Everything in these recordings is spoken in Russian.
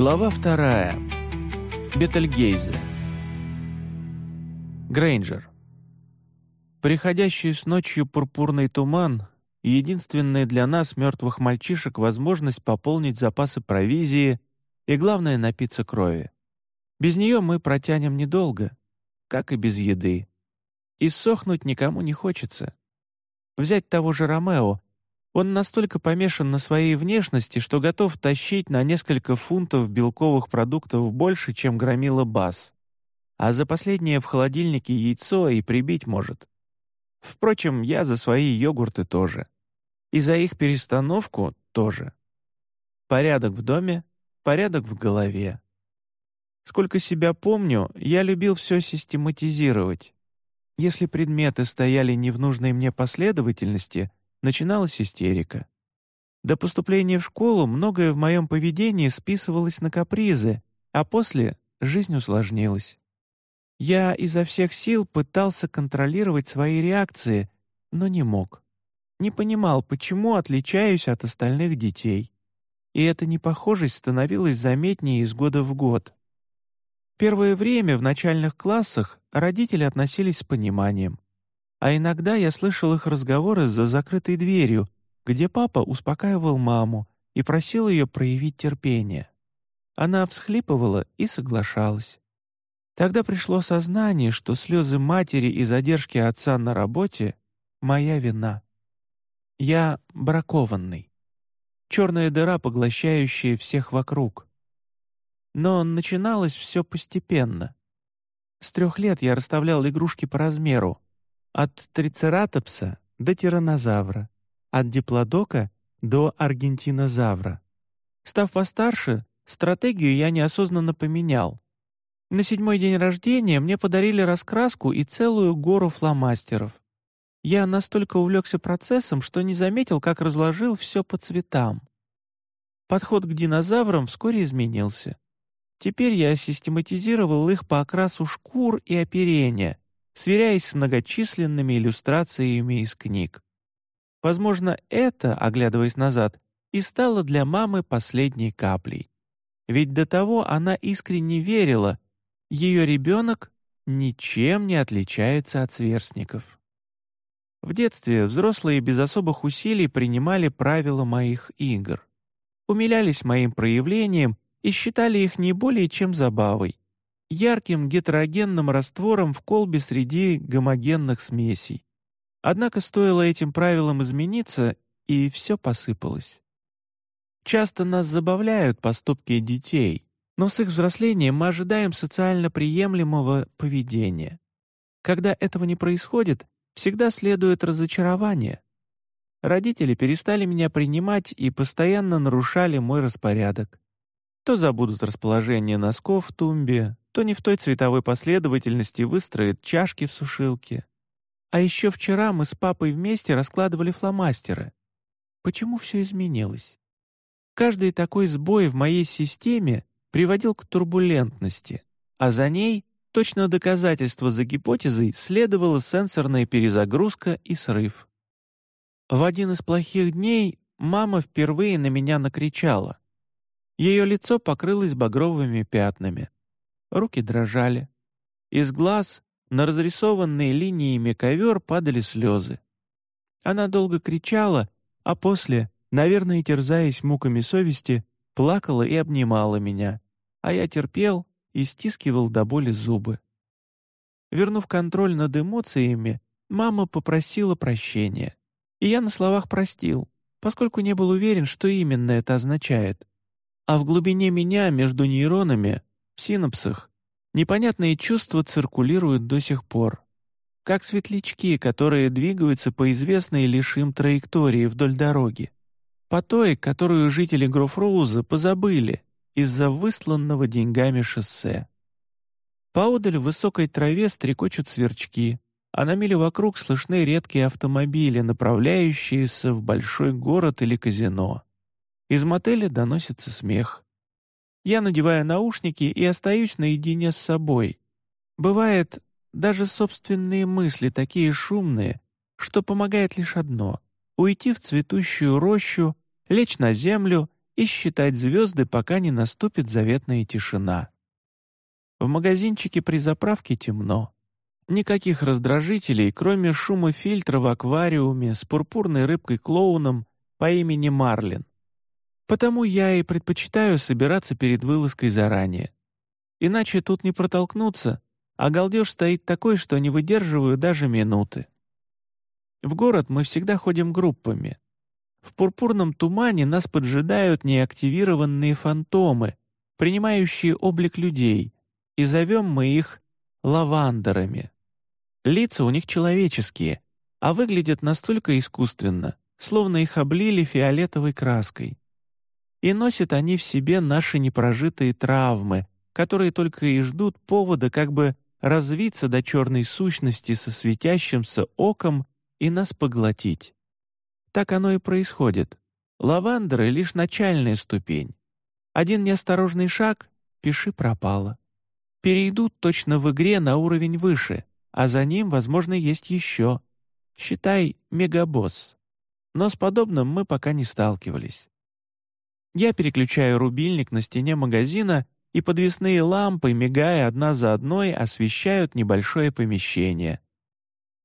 Глава вторая. Бетельгейзе. Грейнджер. Приходящий с ночью пурпурный туман — единственная для нас, мертвых мальчишек, возможность пополнить запасы провизии и, главное, напиться крови. Без нее мы протянем недолго, как и без еды. И сохнуть никому не хочется. Взять того же Ромео — он настолько помешан на своей внешности, что готов тащить на несколько фунтов белковых продуктов больше, чем громила бас. А за последнее в холодильнике яйцо и прибить может. Впрочем, я за свои йогурты тоже. И за их перестановку тоже. Порядок в доме, порядок в голове. Сколько себя помню, я любил все систематизировать. Если предметы стояли не в нужной мне последовательности — начиналась истерика. До поступления в школу многое в моем поведении списывалось на капризы, а после жизнь усложнилась. Я изо всех сил пытался контролировать свои реакции, но не мог. Не понимал, почему отличаюсь от остальных детей. И эта непохожесть становилась заметнее из года в год. Первое время в начальных классах родители относились с пониманием. А иногда я слышал их разговоры за закрытой дверью, где папа успокаивал маму и просил ее проявить терпение. Она всхлипывала и соглашалась. Тогда пришло сознание, что слезы матери и задержки отца на работе — моя вина. Я бракованный. Черная дыра, поглощающая всех вокруг. Но начиналось все постепенно. С трех лет я расставлял игрушки по размеру, от трицератопса до тираннозавра, от диплодока до аргентинозавра. Став постарше, стратегию я неосознанно поменял. На седьмой день рождения мне подарили раскраску и целую гору фломастеров. Я настолько увлекся процессом, что не заметил, как разложил все по цветам. Подход к динозаврам вскоре изменился. Теперь я систематизировал их по окрасу шкур и оперения, сверяясь с многочисленными иллюстрациями из книг. Возможно, это, оглядываясь назад, и стало для мамы последней каплей. Ведь до того она искренне верила, ее ребенок ничем не отличается от сверстников. В детстве взрослые без особых усилий принимали правила моих игр, умилялись моим проявлениям и считали их не более чем забавой ярким гетерогенным раствором в колбе среди гомогенных смесей. Однако стоило этим правилам измениться, и все посыпалось. Часто нас забавляют поступки детей, но с их взрослением мы ожидаем социально приемлемого поведения. Когда этого не происходит, всегда следует разочарование. Родители перестали меня принимать и постоянно нарушали мой распорядок. То забудут расположение носков в тумбе, то не в той цветовой последовательности выстроит чашки в сушилке. А еще вчера мы с папой вместе раскладывали фломастеры. Почему все изменилось? Каждый такой сбой в моей системе приводил к турбулентности, а за ней, точно доказательство за гипотезой, следовала сенсорная перезагрузка и срыв. В один из плохих дней мама впервые на меня накричала. Ее лицо покрылось багровыми пятнами. Руки дрожали. Из глаз на разрисованные линиями ковер падали слезы. Она долго кричала, а после, наверное, терзаясь муками совести, плакала и обнимала меня, а я терпел и стискивал до боли зубы. Вернув контроль над эмоциями, мама попросила прощения. И я на словах простил, поскольку не был уверен, что именно это означает. А в глубине меня, между нейронами, в синапсах непонятные чувства циркулируют до сих пор. Как светлячки, которые двигаются по известной лишь им траектории вдоль дороги. По той, которую жители Грофроуза позабыли из-за высланного деньгами шоссе. Поодаль в высокой траве стрекочут сверчки, а на миле вокруг слышны редкие автомобили, направляющиеся в большой город или казино. Из мотеля доносится смех. Я надеваю наушники и остаюсь наедине с собой. Бывает, даже собственные мысли такие шумные, что помогает лишь одно — уйти в цветущую рощу, лечь на землю и считать звезды, пока не наступит заветная тишина. В магазинчике при заправке темно. Никаких раздражителей, кроме шума фильтра в аквариуме с пурпурной рыбкой-клоуном по имени Марлин. Потому я и предпочитаю собираться перед вылазкой заранее. Иначе тут не протолкнуться, а галдеж стоит такой, что не выдерживаю даже минуты. В город мы всегда ходим группами. В пурпурном тумане нас поджидают неактивированные фантомы, принимающие облик людей, и зовем мы их лавандерами. Лица у них человеческие, а выглядят настолько искусственно, словно их облили фиолетовой краской. И носят они в себе наши непрожитые травмы, которые только и ждут повода как бы развиться до черной сущности со светящимся оком и нас поглотить. Так оно и происходит. Лавандеры — лишь начальная ступень. Один неосторожный шаг — пиши пропало. Перейдут точно в игре на уровень выше, а за ним, возможно, есть еще. Считай, мегабосс. Но с подобным мы пока не сталкивались. Я переключаю рубильник на стене магазина, и подвесные лампы, мигая одна за одной, освещают небольшое помещение.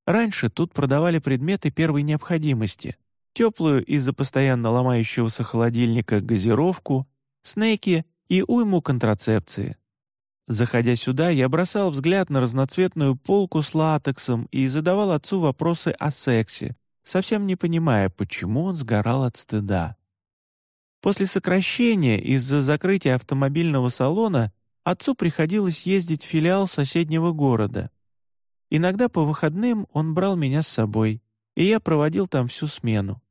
Раньше тут продавали предметы первой необходимости теплую из-за постоянно ломающегося холодильника газировку, снеки и уйму контрацепции. Заходя сюда, я бросал взгляд на разноцветную полку с латексом и задавал отцу вопросы о сексе, совсем не понимая, почему он сгорал от стыда. После сокращения из-за закрытия автомобильного салона отцу приходилось ездить в филиал соседнего города. Иногда по выходным он брал меня с собой, и я проводил там всю смену.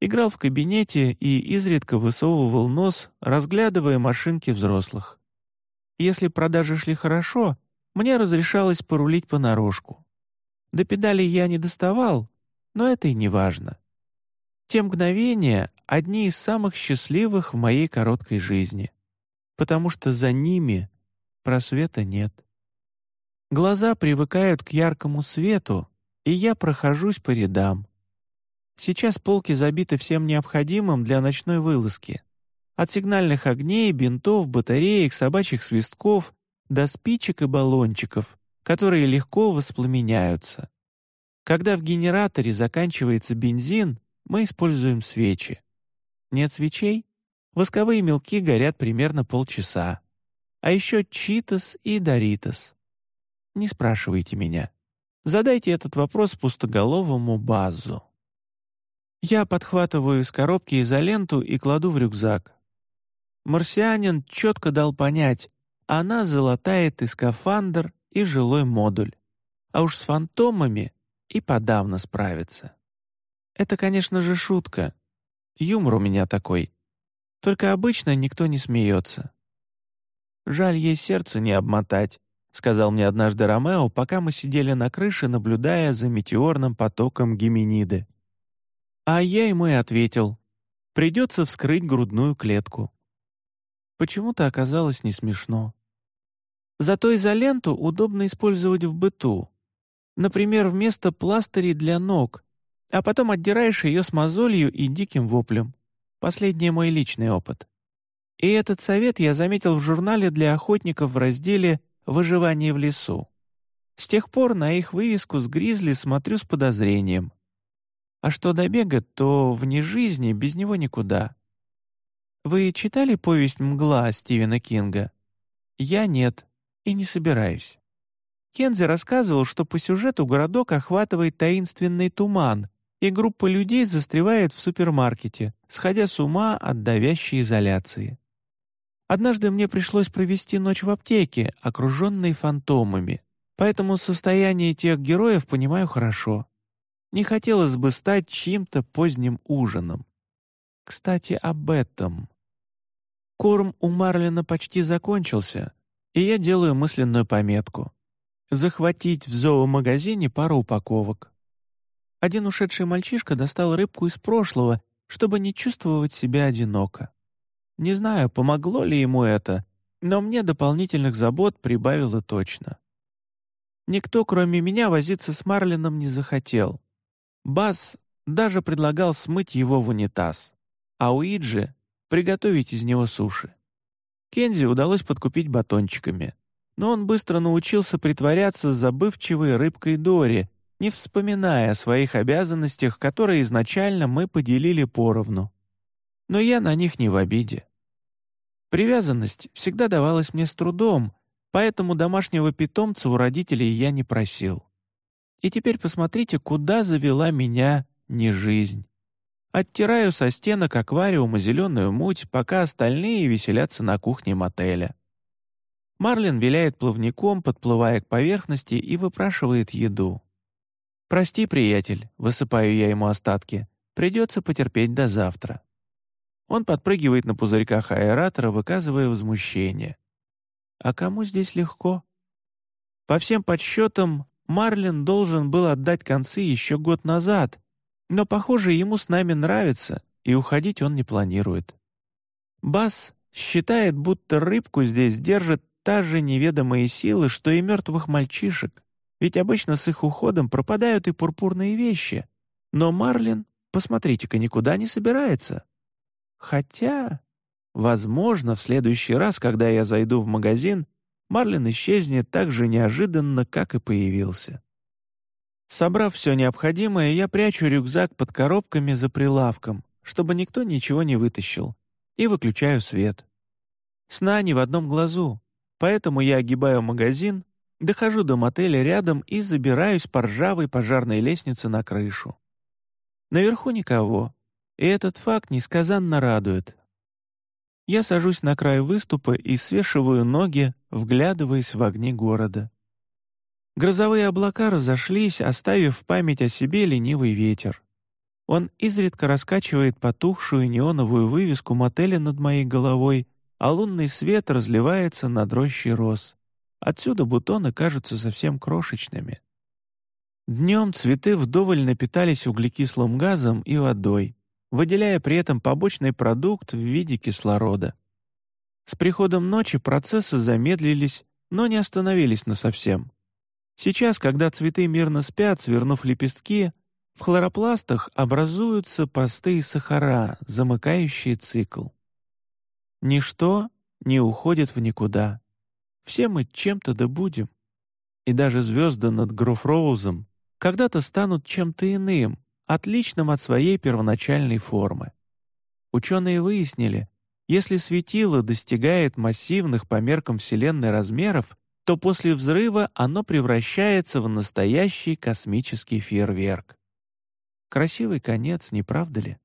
Играл в кабинете и изредка высовывал нос, разглядывая машинки взрослых. Если продажи шли хорошо, мне разрешалось порулить понарошку. До педали я не доставал, но это и не важно. Те мгновения — одни из самых счастливых в моей короткой жизни, потому что за ними просвета нет. Глаза привыкают к яркому свету, и я прохожусь по рядам. Сейчас полки забиты всем необходимым для ночной вылазки. От сигнальных огней, бинтов, батареек, собачьих свистков до спичек и баллончиков, которые легко воспламеняются. Когда в генераторе заканчивается бензин, мы используем свечи. Нет свечей? Восковые мелки горят примерно полчаса. А еще читос и доритос. Не спрашивайте меня. Задайте этот вопрос пустоголовому базу. Я подхватываю из коробки изоленту и кладу в рюкзак. Марсианин четко дал понять, она залатает и скафандр, и жилой модуль. А уж с фантомами и подавно справится. Это, конечно же, шутка. Юмор у меня такой. Только обычно никто не смеется. «Жаль ей сердце не обмотать», — сказал мне однажды Ромео, пока мы сидели на крыше, наблюдая за метеорным потоком Геминиды. А я ему и ответил. Придется вскрыть грудную клетку. Почему-то оказалось не смешно. Зато изоленту удобно использовать в быту. Например, вместо пластырей для ног, а потом отдираешь ее с мозолью и диким воплем. Последний мой личный опыт. И этот совет я заметил в журнале для охотников в разделе «Выживание в лесу». С тех пор на их вывеску с гризли смотрю с подозрением. А что до бега, то вне жизни без него никуда. Вы читали повесть «Мгла» Стивена Кинга? Я нет и не собираюсь. Кензи рассказывал, что по сюжету городок охватывает таинственный туман, и группа людей застревает в супермаркете, сходя с ума от давящей изоляции. Однажды мне пришлось провести ночь в аптеке, окруженной фантомами, поэтому состояние тех героев понимаю хорошо. Не хотелось бы стать чьим-то поздним ужином. Кстати, об этом. Корм у Марлина почти закончился, и я делаю мысленную пометку. Захватить в зоомагазине пару упаковок. Один ушедший мальчишка достал рыбку из прошлого, чтобы не чувствовать себя одиноко. Не знаю, помогло ли ему это, но мне дополнительных забот прибавило точно. Никто, кроме меня, возиться с Марлином не захотел. Бас даже предлагал смыть его в унитаз, а Уиджи приготовить из него суши. Кензи удалось подкупить батончиками, но он быстро научился притворяться забывчивой рыбкой Дори, не вспоминая о своих обязанностях, которые изначально мы поделили поровну. Но я на них не в обиде. Привязанность всегда давалась мне с трудом, поэтому домашнего питомца у родителей я не просил. И теперь посмотрите, куда завела меня не жизнь. Оттираю со стенок аквариума зеленую муть, пока остальные веселятся на кухне мотеля. Марлин виляет плавником, подплывая к поверхности, и выпрашивает еду. «Прости, приятель», — высыпаю я ему остатки, — «придется потерпеть до завтра». Он подпрыгивает на пузырьках аэратора, выказывая возмущение. «А кому здесь легко?» По всем подсчетам, Марлин должен был отдать концы еще год назад, но, похоже, ему с нами нравится, и уходить он не планирует. Бас считает, будто рыбку здесь держит та же неведомые силы, что и мертвых мальчишек, ведь обычно с их уходом пропадают и пурпурные вещи. Но Марлин, посмотрите-ка, никуда не собирается. Хотя, возможно, в следующий раз, когда я зайду в магазин, Марлин исчезнет так же неожиданно, как и появился. Собрав все необходимое, я прячу рюкзак под коробками за прилавком, чтобы никто ничего не вытащил, и выключаю свет. Сна ни в одном глазу, поэтому я огибаю магазин, дохожу до мотеля рядом и забираюсь по ржавой пожарной лестнице на крышу. Наверху никого, и этот факт несказанно радует. Я сажусь на край выступа и свешиваю ноги, вглядываясь в огни города. Грозовые облака разошлись, оставив в память о себе ленивый ветер. Он изредка раскачивает потухшую неоновую вывеску мотеля над моей головой, а лунный свет разливается над рощей роз. Отсюда бутоны кажутся совсем крошечными. Днем цветы вдоволь напитались углекислым газом и водой, выделяя при этом побочный продукт в виде кислорода. С приходом ночи процессы замедлились, но не остановились насовсем. Сейчас, когда цветы мирно спят, свернув лепестки, в хлоропластах образуются простые сахара, замыкающие цикл. Ничто не уходит в никуда. Все мы чем-то добудем. И даже звезды над Грофроузом когда-то станут чем-то иным, отличным от своей первоначальной формы. Ученые выяснили, если светило достигает массивных по меркам Вселенной размеров, то после взрыва оно превращается в настоящий космический фейерверк. Красивый конец, не правда ли?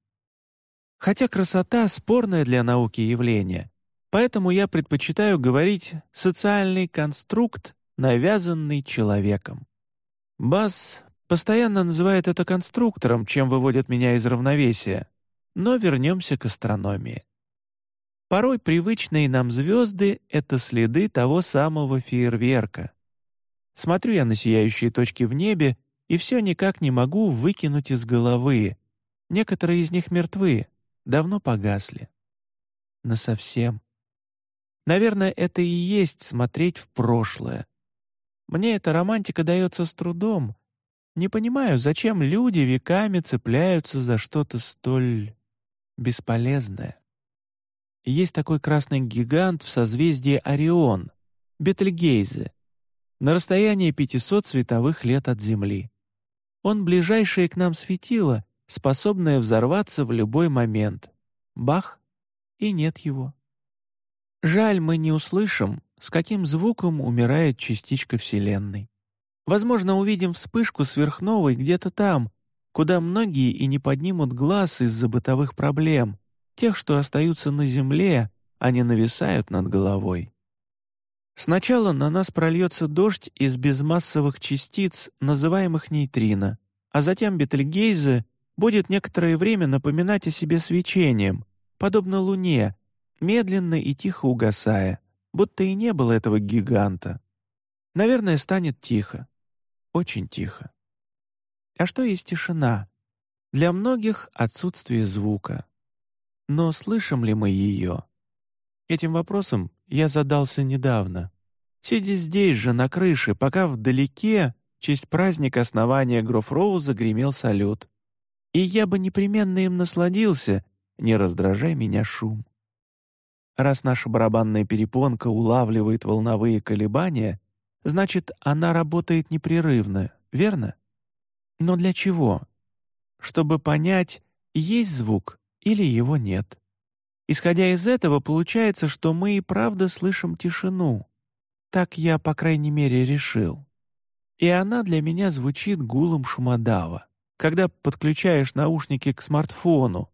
Хотя красота — спорное для науки явление, поэтому я предпочитаю говорить «социальный конструкт, навязанный человеком». Бас постоянно называет это конструктором, чем выводит меня из равновесия, но вернемся к астрономии. Порой привычные нам звезды — это следы того самого фейерверка. Смотрю я на сияющие точки в небе и все никак не могу выкинуть из головы. Некоторые из них мертвы, давно погасли. Насовсем. Наверное, это и есть смотреть в прошлое. Мне эта романтика дается с трудом. Не понимаю, зачем люди веками цепляются за что-то столь бесполезное. Есть такой красный гигант в созвездии Орион, Бетельгейзе, на расстоянии 500 световых лет от Земли. Он ближайшее к нам светило, способное взорваться в любой момент. Бах! И нет его. Жаль, мы не услышим, с каким звуком умирает частичка Вселенной. Возможно, увидим вспышку сверхновой где-то там, куда многие и не поднимут глаз из-за бытовых проблем, тех, что остаются на земле, а не нависают над головой. Сначала на нас прольется дождь из безмассовых частиц, называемых нейтрино, а затем Бетельгейзе будет некоторое время напоминать о себе свечением, подобно Луне, медленно и тихо угасая, будто и не было этого гиганта. Наверное, станет тихо. Очень тихо. А что есть тишина? Для многих — отсутствие звука. Но слышим ли мы ее? Этим вопросом я задался недавно. Сидя здесь же, на крыше, пока вдалеке, в честь праздника основания Грофроу загремел салют. И я бы непременно им насладился, не раздражай меня шум. Раз наша барабанная перепонка улавливает волновые колебания, значит, она работает непрерывно, верно? Но для чего? Чтобы понять, есть звук или его нет. Исходя из этого, получается, что мы и правда слышим тишину. Так я, по крайней мере, решил. И она для меня звучит гулом шумодава, когда подключаешь наушники к смартфону,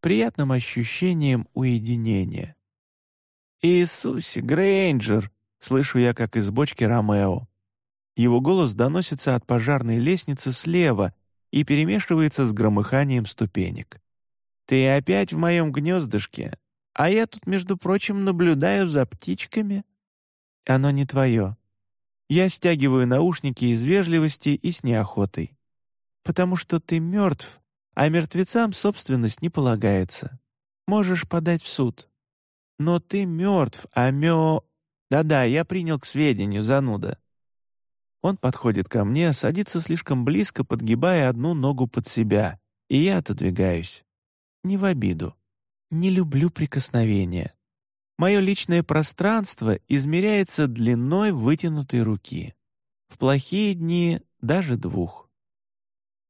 приятным ощущением уединения. «Иисусе, Грейнджер!» — слышу я, как из бочки Ромео. Его голос доносится от пожарной лестницы слева и перемешивается с громыханием ступенек. «Ты опять в моем гнездышке, а я тут, между прочим, наблюдаю за птичками». «Оно не твое». Я стягиваю наушники из вежливости и с неохотой. «Потому что ты мертв, а мертвецам собственность не полагается. Можешь подать в суд». Но ты мертв, а мё... Да-да, я принял к сведению, зануда. Он подходит ко мне, садится слишком близко, подгибая одну ногу под себя, и я отодвигаюсь. Не в обиду. Не люблю прикосновения. Мое личное пространство измеряется длиной вытянутой руки. В плохие дни даже двух.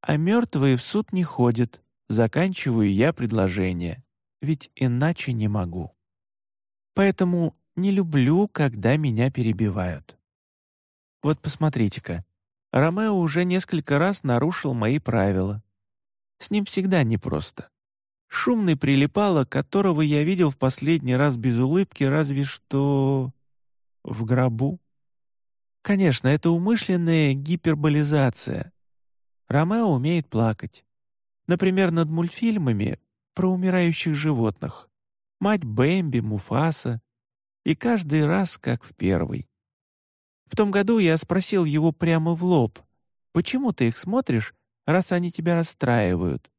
А мертвые в суд не ходят, заканчиваю я предложение, ведь иначе не могу. Поэтому не люблю, когда меня перебивают. Вот посмотрите-ка, Ромео уже несколько раз нарушил мои правила. С ним всегда непросто. Шумный прилипало, которого я видел в последний раз без улыбки, разве что... в гробу. Конечно, это умышленная гиперболизация. Ромео умеет плакать. Например, над мультфильмами про умирающих животных мать Бэмби, Муфаса, и каждый раз как в первый. В том году я спросил его прямо в лоб, «Почему ты их смотришь, раз они тебя расстраивают?»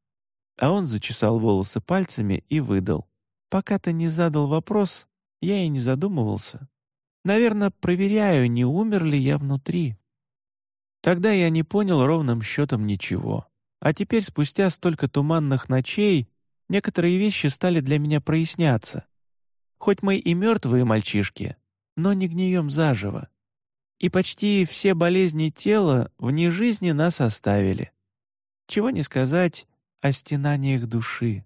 А он зачесал волосы пальцами и выдал. «Пока ты не задал вопрос, я и не задумывался. Наверное, проверяю, не умер ли я внутри». Тогда я не понял ровным счетом ничего. А теперь, спустя столько туманных ночей, некоторые вещи стали для меня проясняться. Хоть мы и мертвые мальчишки, но не гнием заживо. И почти все болезни тела вне жизни нас оставили. Чего не сказать о стенаниях души.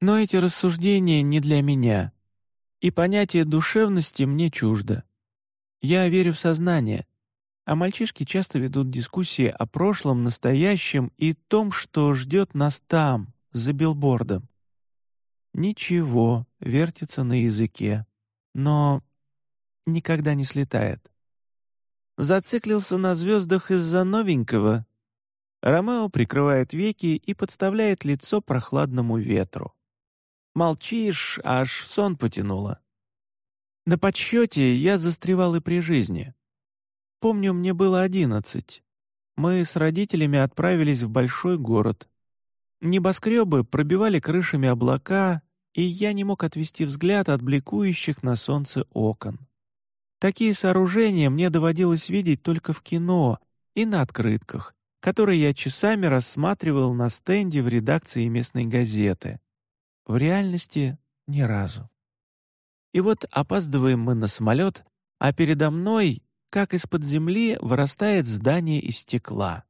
Но эти рассуждения не для меня, и понятие душевности мне чуждо. Я верю в сознание, а мальчишки часто ведут дискуссии о прошлом, настоящем и том, что ждет нас там, за билбордом. Ничего, вертится на языке, но никогда не слетает. Зациклился на звездах из-за новенького. Ромео прикрывает веки и подставляет лицо прохладному ветру. Молчишь, аж сон потянуло. На подсчете я застревал и при жизни. Помню, мне было одиннадцать. Мы с родителями отправились в большой город. Небоскребы пробивали крышами облака, и я не мог отвести взгляд от бликующих на солнце окон. Такие сооружения мне доводилось видеть только в кино и на открытках, которые я часами рассматривал на стенде в редакции местной газеты. В реальности — ни разу. И вот опаздываем мы на самолет, а передо мной, как из-под земли, вырастает здание из стекла.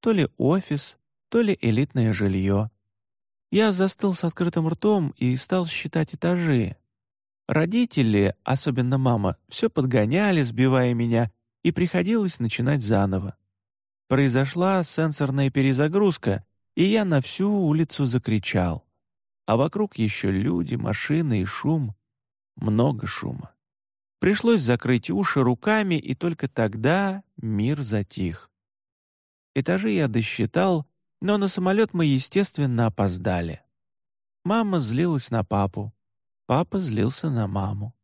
То ли офис, то ли элитное жилье. Я застыл с открытым ртом и стал считать этажи. Родители, особенно мама, все подгоняли, сбивая меня, и приходилось начинать заново. Произошла сенсорная перезагрузка, и я на всю улицу закричал. А вокруг еще люди, машины и шум. Много шума. Пришлось закрыть уши руками, и только тогда мир затих. Этажи я досчитал, но на самолет мы, естественно, опоздали. Мама злилась на папу, папа злился на маму.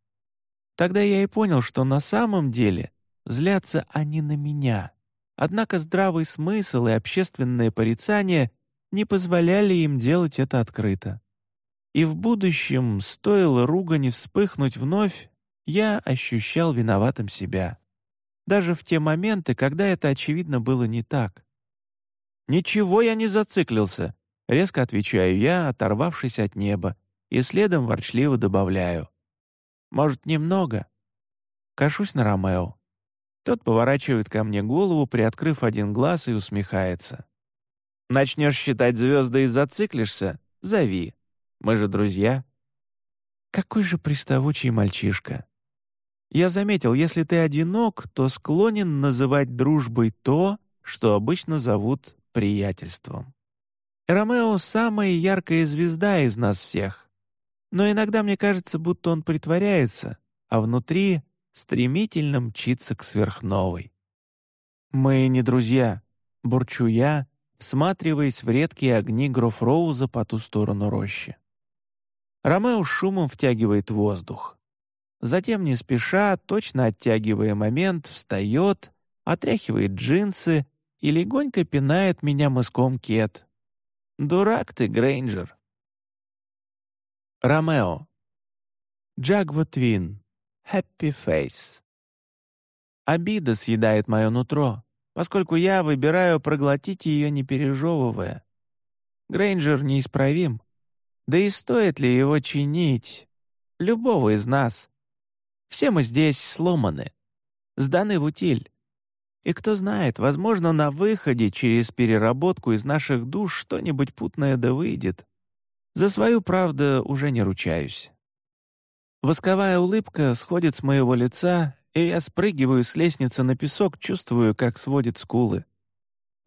Тогда я и понял, что на самом деле злятся они на меня. Однако здравый смысл и общественное порицание не позволяли им делать это открыто. И в будущем, стоило ругани вспыхнуть вновь, я ощущал виноватым себя. Даже в те моменты, когда это, очевидно, было не так. «Ничего я не зациклился», — резко отвечаю я, оторвавшись от неба, и следом ворчливо добавляю. «Может, немного?» Кашусь на Ромео. Тот поворачивает ко мне голову, приоткрыв один глаз и усмехается. «Начнешь считать звезды и зациклишься? Зови. Мы же друзья». Какой же приставучий мальчишка. Я заметил, если ты одинок, то склонен называть дружбой то, что обычно зовут приятельством. Ромео — самая яркая звезда из нас всех. Но иногда мне кажется, будто он притворяется, а внутри стремительно мчится к сверхновой. «Мы не друзья», — бурчу я, всматриваясь в редкие огни Грофроуза по ту сторону рощи. Ромео шумом втягивает воздух. Затем, не спеша, точно оттягивая момент, встает, отряхивает джинсы и легонько пинает меня мыском кет. «Дурак ты, Грейнджер!» Ромео. Джагва Твин. Happy Face. Обида съедает мое нутро, поскольку я выбираю проглотить ее, не пережевывая. Грейнджер неисправим. Да и стоит ли его чинить? Любого из нас. Все мы здесь сломаны, сданы в утиль. И кто знает, возможно, на выходе через переработку из наших душ что-нибудь путное да выйдет. За свою, правду, уже не ручаюсь. Восковая улыбка сходит с моего лица, и я спрыгиваю с лестницы на песок, чувствую, как сводит скулы.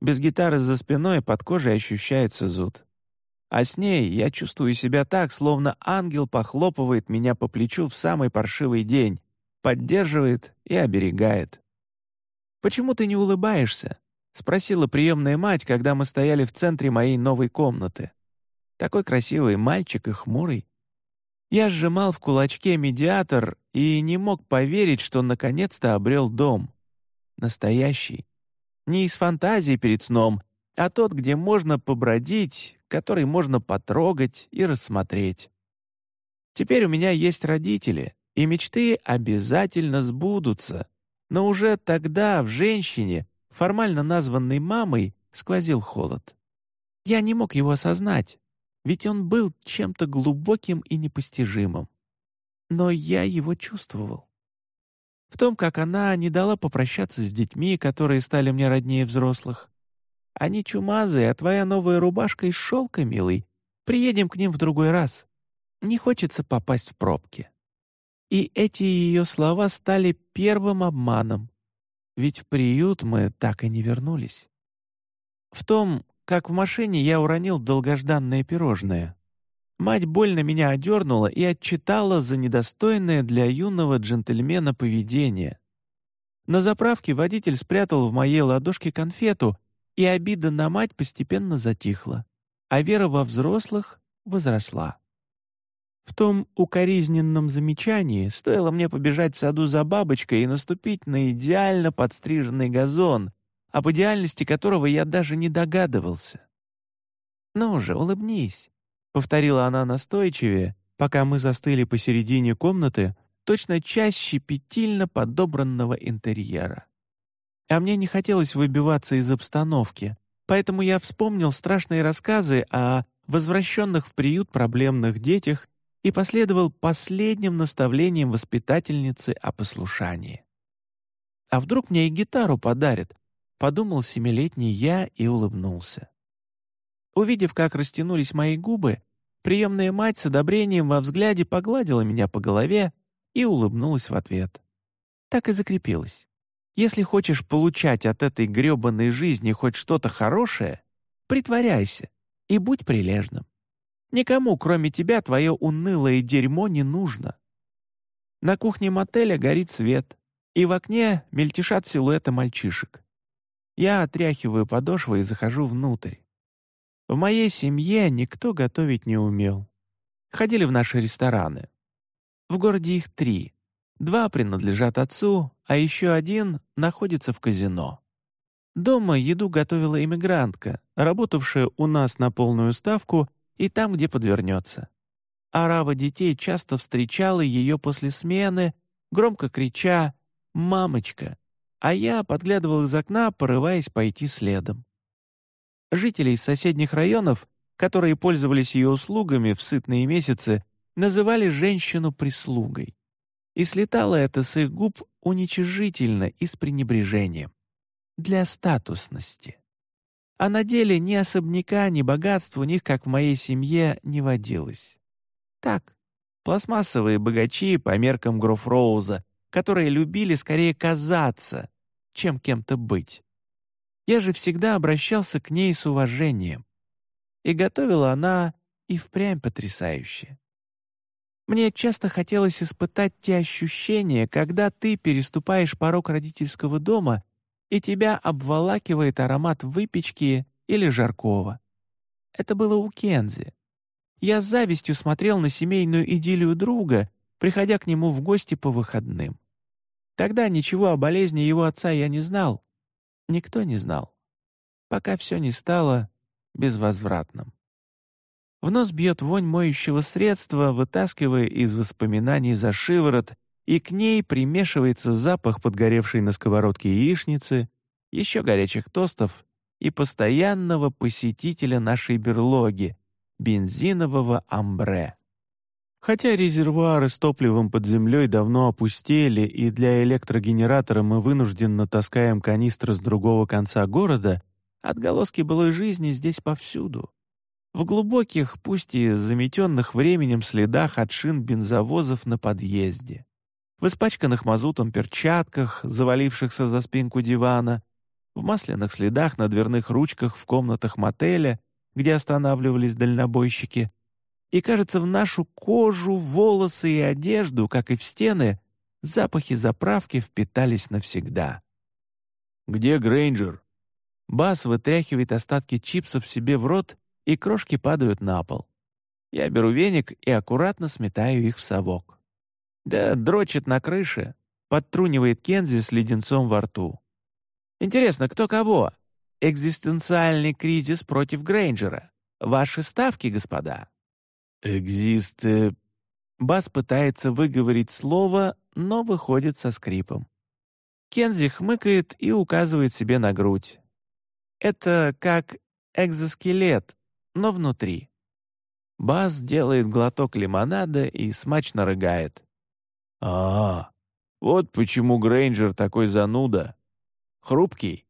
Без гитары за спиной под кожей ощущается зуд. А с ней я чувствую себя так, словно ангел похлопывает меня по плечу в самый паршивый день, поддерживает и оберегает. «Почему ты не улыбаешься?» — спросила приемная мать, когда мы стояли в центре моей новой комнаты. Такой красивый мальчик и хмурый. Я сжимал в кулачке медиатор и не мог поверить, что наконец-то обрел дом. Настоящий. Не из фантазии перед сном, а тот, где можно побродить, который можно потрогать и рассмотреть. Теперь у меня есть родители, и мечты обязательно сбудутся. Но уже тогда в женщине, формально названной мамой, сквозил холод. Я не мог его осознать, ведь он был чем-то глубоким и непостижимым. Но я его чувствовал. В том, как она не дала попрощаться с детьми, которые стали мне роднее взрослых. Они чумазые, а твоя новая рубашка из шелка, милый. Приедем к ним в другой раз. Не хочется попасть в пробки. И эти ее слова стали первым обманом, ведь в приют мы так и не вернулись. В том, как в машине я уронил долгожданное пирожное. Мать больно меня одернула и отчитала за недостойное для юного джентльмена поведение. На заправке водитель спрятал в моей ладошке конфету, и обида на мать постепенно затихла, а вера во взрослых возросла. В том укоризненном замечании стоило мне побежать в саду за бабочкой и наступить на идеально подстриженный газон, об идеальности которого я даже не догадывался. «Ну же, улыбнись», — повторила она настойчивее, пока мы застыли посередине комнаты, точно часть щепетильно подобранного интерьера. А мне не хотелось выбиваться из обстановки, поэтому я вспомнил страшные рассказы о возвращенных в приют проблемных детях и последовал последним наставлениям воспитательницы о послушании. «А вдруг мне и гитару подарят?» — подумал семилетний я и улыбнулся. Увидев, как растянулись мои губы, приемная мать с одобрением во взгляде погладила меня по голове и улыбнулась в ответ. Так и закрепилась. Если хочешь получать от этой грёбаной жизни хоть что-то хорошее, притворяйся и будь прилежным. Никому, кроме тебя, твое унылое дерьмо не нужно. На кухне мотеля горит свет, и в окне мельтешат силуэты мальчишек. Я отряхиваю подошвы и захожу внутрь. В моей семье никто готовить не умел. Ходили в наши рестораны. В городе их три. Два принадлежат отцу, а еще один находится в казино. Дома еду готовила иммигрантка, работавшая у нас на полную ставку и там, где подвернется. Арава детей часто встречала ее после смены, громко крича «Мамочка!», а я подглядывал из окна, порываясь пойти следом. Жители из соседних районов, которые пользовались ее услугами в сытные месяцы, называли женщину прислугой. И слетало это с их губ уничижительно и с пренебрежением. Для статусности. А на деле ни особняка, ни богатства у них, как в моей семье, не водилось. Так, пластмассовые богачи по меркам Грофроуза, которые любили скорее казаться, чем кем-то быть. Я же всегда обращался к ней с уважением. И готовила она и впрямь потрясающе. Мне часто хотелось испытать те ощущения, когда ты переступаешь порог родительского дома, и тебя обволакивает аромат выпечки или жаркого. Это было у Кензи. Я с завистью смотрел на семейную идиллию друга, приходя к нему в гости по выходным. Тогда ничего о болезни его отца я не знал. Никто не знал. Пока все не стало безвозвратным. В нос бьет вонь моющего средства, вытаскивая из воспоминаний за шиворот, и к ней примешивается запах подгоревшей на сковородке яичницы, еще горячих тостов и постоянного посетителя нашей берлоги — бензинового амбре. Хотя резервуары с топливом под землей давно опустели, и для электрогенератора мы вынужденно таскаем канистры с другого конца города, отголоски былой жизни здесь повсюду в глубоких, пусть и заметенных временем следах от шин бензовозов на подъезде, в испачканных мазутом перчатках, завалившихся за спинку дивана, в масляных следах на дверных ручках в комнатах мотеля, где останавливались дальнобойщики. И, кажется, в нашу кожу, волосы и одежду, как и в стены, запахи заправки впитались навсегда. «Где Грейнджер?» Бас вытряхивает остатки чипсов себе в рот и крошки падают на пол. Я беру веник и аккуратно сметаю их в совок. Да дрочит на крыше, подтрунивает Кензи с леденцом во рту. Интересно, кто кого? Экзистенциальный кризис против Грейнджера. Ваши ставки, господа? Экзист... Бас пытается выговорить слово, но выходит со скрипом. Кензи хмыкает и указывает себе на грудь. Это как экзоскелет, но внутри. Бас делает глоток лимонада и смачно рыгает. А, вот почему Грейнджер такой зануда. Хрупкий.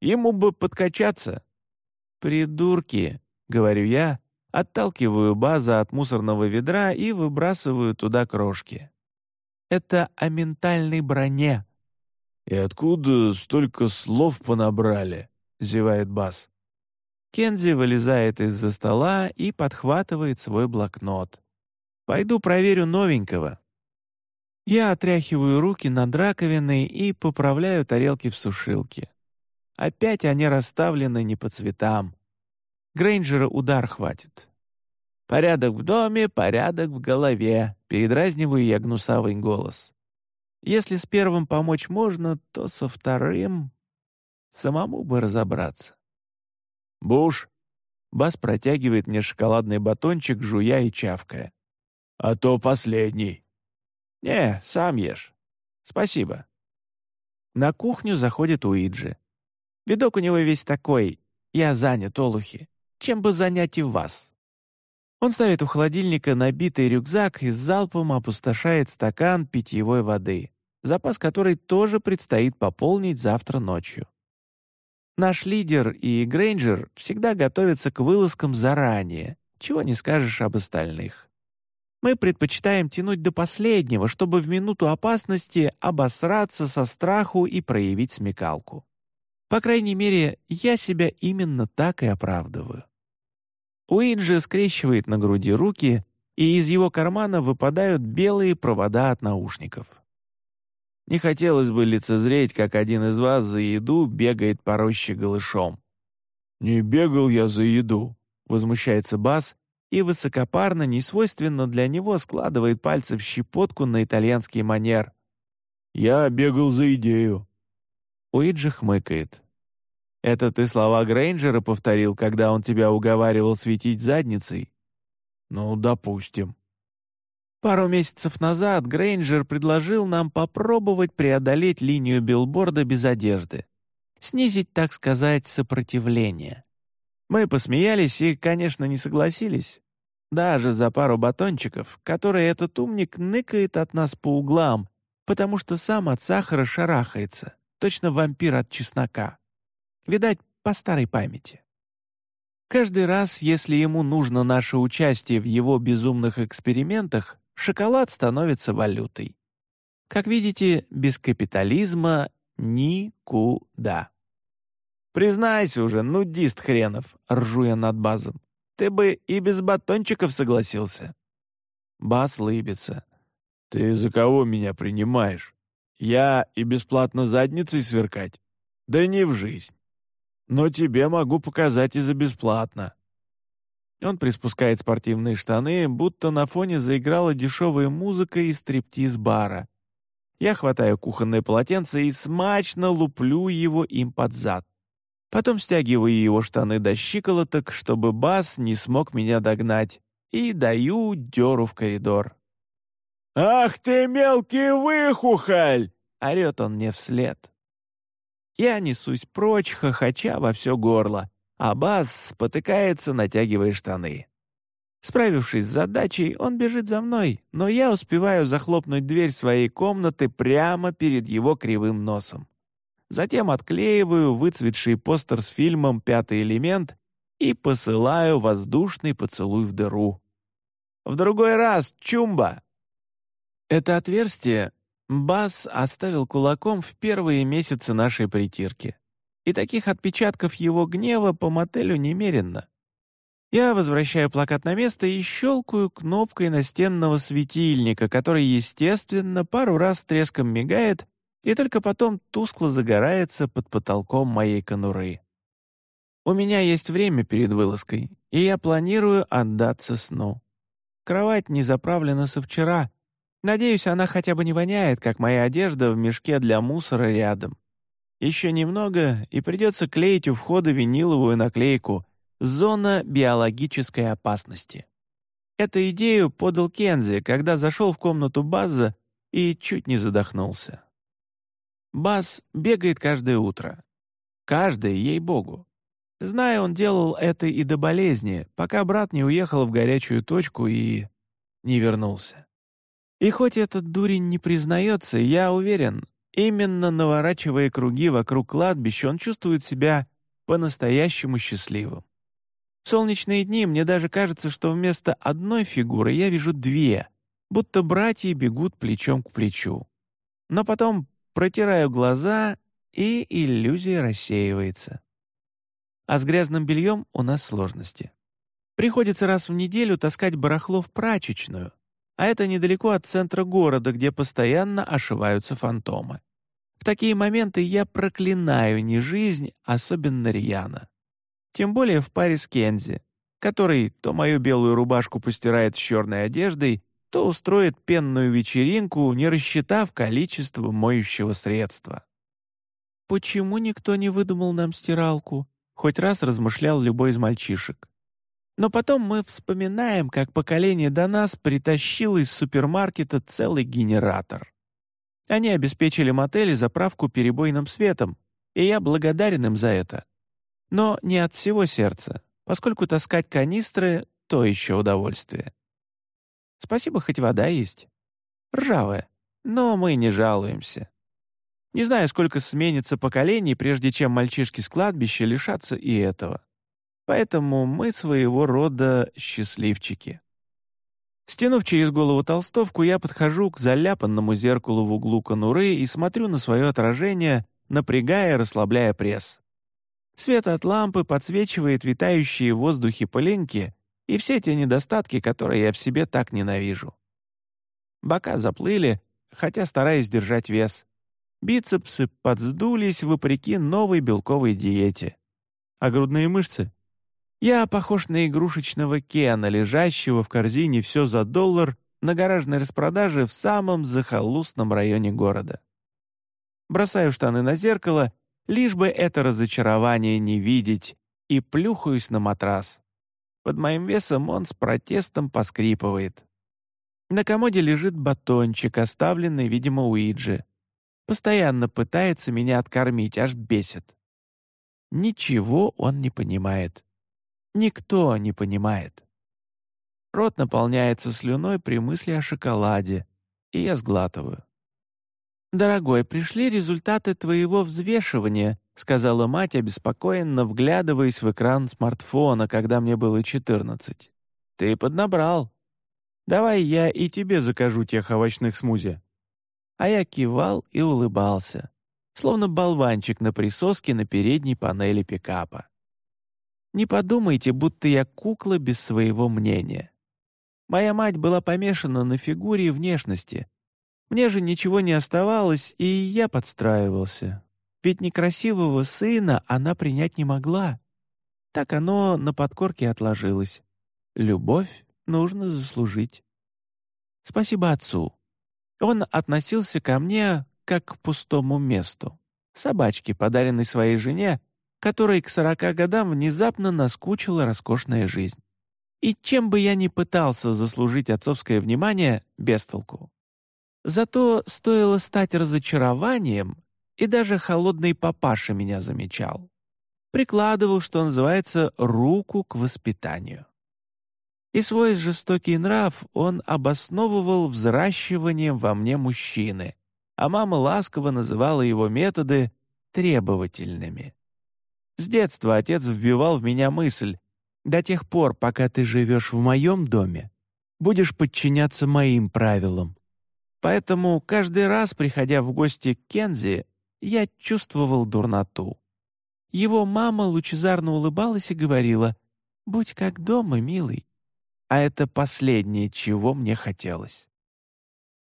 Ему бы подкачаться. «Придурки», — говорю я, отталкиваю База от мусорного ведра и выбрасываю туда крошки. Это о ментальной броне. «И откуда столько слов понабрали?» — зевает Баз. Кензи вылезает из-за стола и подхватывает свой блокнот. «Пойду проверю новенького». Я отряхиваю руки над раковиной и поправляю тарелки в сушилке. Опять они расставлены не по цветам. Грейнджера удар хватит. «Порядок в доме, порядок в голове», — передразниваю я гнусавый голос. Если с первым помочь можно, то со вторым самому бы разобраться. «Буш!» Бас протягивает мне шоколадный батончик, жуя и чавкая. «А то последний». «Не, сам ешь. Спасибо». На кухню заходит Уиджи. Видок у него весь такой. Я занят, олухи. Чем бы занять и вас? Он ставит у холодильника набитый рюкзак и с залпом опустошает стакан питьевой воды, запас которой тоже предстоит пополнить завтра ночью. Наш лидер и Грейнджер всегда готовятся к вылазкам заранее, чего не скажешь об остальных. Мы предпочитаем тянуть до последнего, чтобы в минуту опасности обосраться со страху и проявить смекалку. По крайней мере, я себя именно так и оправдываю. Уинджи скрещивает на груди руки, и из его кармана выпадают белые провода от наушников. Не хотелось бы лицезреть, как один из вас за еду бегает по роще голышом. «Не бегал я за еду», — возмущается Бас и высокопарно, несвойственно для него, складывает пальцы в щепотку на итальянский манер. «Я бегал за идею». Уиджи хмыкает. «Это ты слова Грейнджера повторил, когда он тебя уговаривал светить задницей?» «Ну, допустим». Пару месяцев назад Грейнджер предложил нам попробовать преодолеть линию билборда без одежды. Снизить, так сказать, сопротивление. Мы посмеялись и, конечно, не согласились. Даже за пару батончиков, которые этот умник ныкает от нас по углам, потому что сам от сахара шарахается, точно вампир от чеснока. Видать, по старой памяти. Каждый раз, если ему нужно наше участие в его безумных экспериментах, шоколад становится валютой. Как видите, без капитализма никуда. «Признайся уже, нудист хренов!» — ржу я над базом. «Ты бы и без батончиков согласился». Бас лыбится. «Ты за кого меня принимаешь? Я и бесплатно задницей сверкать? Да не в жизнь. Но тебе могу показать и за бесплатно». Он приспускает спортивные штаны, будто на фоне заиграла дешевая музыка из стриптиз-бара. Я хватаю кухонное полотенце и смачно луплю его им под зад. Потом стягиваю его штаны до щиколоток, чтобы Бас не смог меня догнать, и даю дёру в коридор. «Ах ты, мелкий выхухоль!» — орёт он мне вслед. Я несусь прочь, хохоча во все горло, а Бас спотыкается, натягивая штаны. Справившись с задачей, он бежит за мной, но я успеваю захлопнуть дверь своей комнаты прямо перед его кривым носом. Затем отклеиваю выцветший постер с фильмом «Пятый элемент» и посылаю воздушный поцелуй в дыру. «В другой раз, чумба!» Это отверстие Бас оставил кулаком в первые месяцы нашей притирки. И таких отпечатков его гнева по мотелю немерено. Я возвращаю плакат на место и щелкаю кнопкой настенного светильника, который, естественно, пару раз с треском мигает и только потом тускло загорается под потолком моей конуры. У меня есть время перед вылазкой, и я планирую отдаться сну. Кровать не заправлена со вчера, Надеюсь, она хотя бы не воняет, как моя одежда в мешке для мусора рядом. Еще немного, и придется клеить у входа виниловую наклейку «Зона биологической опасности». Эту идею подал Кензи, когда зашел в комнату База и чуть не задохнулся. Баз бегает каждое утро. Каждое, ей-богу. Знаю, он делал это и до болезни, пока брат не уехал в горячую точку и не вернулся. И хоть этот дурень не признается, я уверен, именно наворачивая круги вокруг кладбища, он чувствует себя по-настоящему счастливым. В солнечные дни мне даже кажется, что вместо одной фигуры я вижу две, будто братья бегут плечом к плечу. Но потом протираю глаза, и иллюзия рассеивается. А с грязным бельем у нас сложности. Приходится раз в неделю таскать барахло в прачечную, а это недалеко от центра города, где постоянно ошиваются фантомы. В такие моменты я проклинаю не жизнь, особенно рьяно. Тем более в паре с Кензи, который то мою белую рубашку постирает с черной одеждой, то устроит пенную вечеринку, не рассчитав количество моющего средства. «Почему никто не выдумал нам стиралку?» Хоть раз размышлял любой из мальчишек. Но потом мы вспоминаем, как поколение до нас притащило из супермаркета целый генератор. Они обеспечили мотели заправку перебойным светом, и я благодарен им за это. Но не от всего сердца, поскольку таскать канистры — то еще удовольствие. Спасибо, хоть вода есть. Ржавая, но мы не жалуемся. Не знаю, сколько сменится поколений, прежде чем мальчишки с кладбища лишатся и этого. Поэтому мы своего рода счастливчики. Стянув через голову толстовку, я подхожу к заляпанному зеркалу в углу конуры и смотрю на свое отражение, напрягая и расслабляя пресс. Свет от лампы подсвечивает витающие в воздухе пылинки и все те недостатки, которые я в себе так ненавижу. Бока заплыли, хотя стараюсь держать вес. Бицепсы подсдулись вопреки новой белковой диете. А грудные мышцы я похож на игрушечного Кена, лежащего в корзине все за доллар на гаражной распродаже в самом захолустном районе города. Бросаю штаны на зеркало, лишь бы это разочарование не видеть, и плюхаюсь на матрас. Под моим весом он с протестом поскрипывает. На комоде лежит батончик, оставленный, видимо, Уиджи. Постоянно пытается меня откормить, аж бесит. Ничего он не понимает. Никто не понимает. Рот наполняется слюной при мысли о шоколаде, и я сглатываю. «Дорогой, пришли результаты твоего взвешивания», сказала мать, обеспокоенно вглядываясь в экран смартфона, когда мне было четырнадцать. «Ты поднабрал. Давай я и тебе закажу тех овощных смузи». А я кивал и улыбался, словно болванчик на присоске на передней панели пикапа. Не подумайте, будто я кукла без своего мнения. Моя мать была помешана на фигуре и внешности, мне же ничего не оставалось, и я подстраивался. Ведь некрасивого сына она принять не могла. Так оно на подкорке отложилось. Любовь нужно заслужить. Спасибо отцу. Он относился ко мне как к пустому месту. Собачке, подаренной своей жене, которой к сорока годам внезапно наскучила роскошная жизнь. И чем бы я ни пытался заслужить отцовское внимание, без толку. Зато стоило стать разочарованием, и даже холодный папаша меня замечал. Прикладывал, что называется, руку к воспитанию. И свой жестокий нрав он обосновывал взращиванием во мне мужчины, а мама ласково называла его методы требовательными. С детства отец вбивал в меня мысль «До тех пор, пока ты живешь в моем доме, будешь подчиняться моим правилам, Поэтому каждый раз, приходя в гости к Кензи, я чувствовал дурноту. Его мама лучезарно улыбалась и говорила «Будь как дома, милый». А это последнее, чего мне хотелось.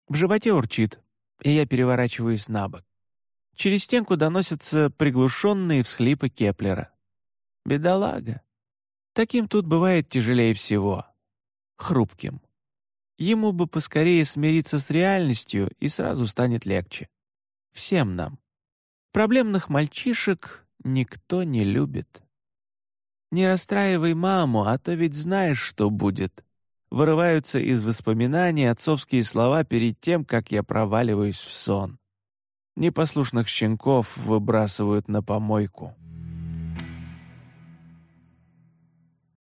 В животе урчит, и я переворачиваюсь на бок. Через стенку доносятся приглушенные всхлипы Кеплера. Бедолага. Таким тут бывает тяжелее всего. Хрупким. Ему бы поскорее смириться с реальностью, и сразу станет легче. Всем нам. Проблемных мальчишек никто не любит. Не расстраивай маму, а то ведь знаешь, что будет. Вырываются из воспоминаний отцовские слова перед тем, как я проваливаюсь в сон. Непослушных щенков выбрасывают на помойку.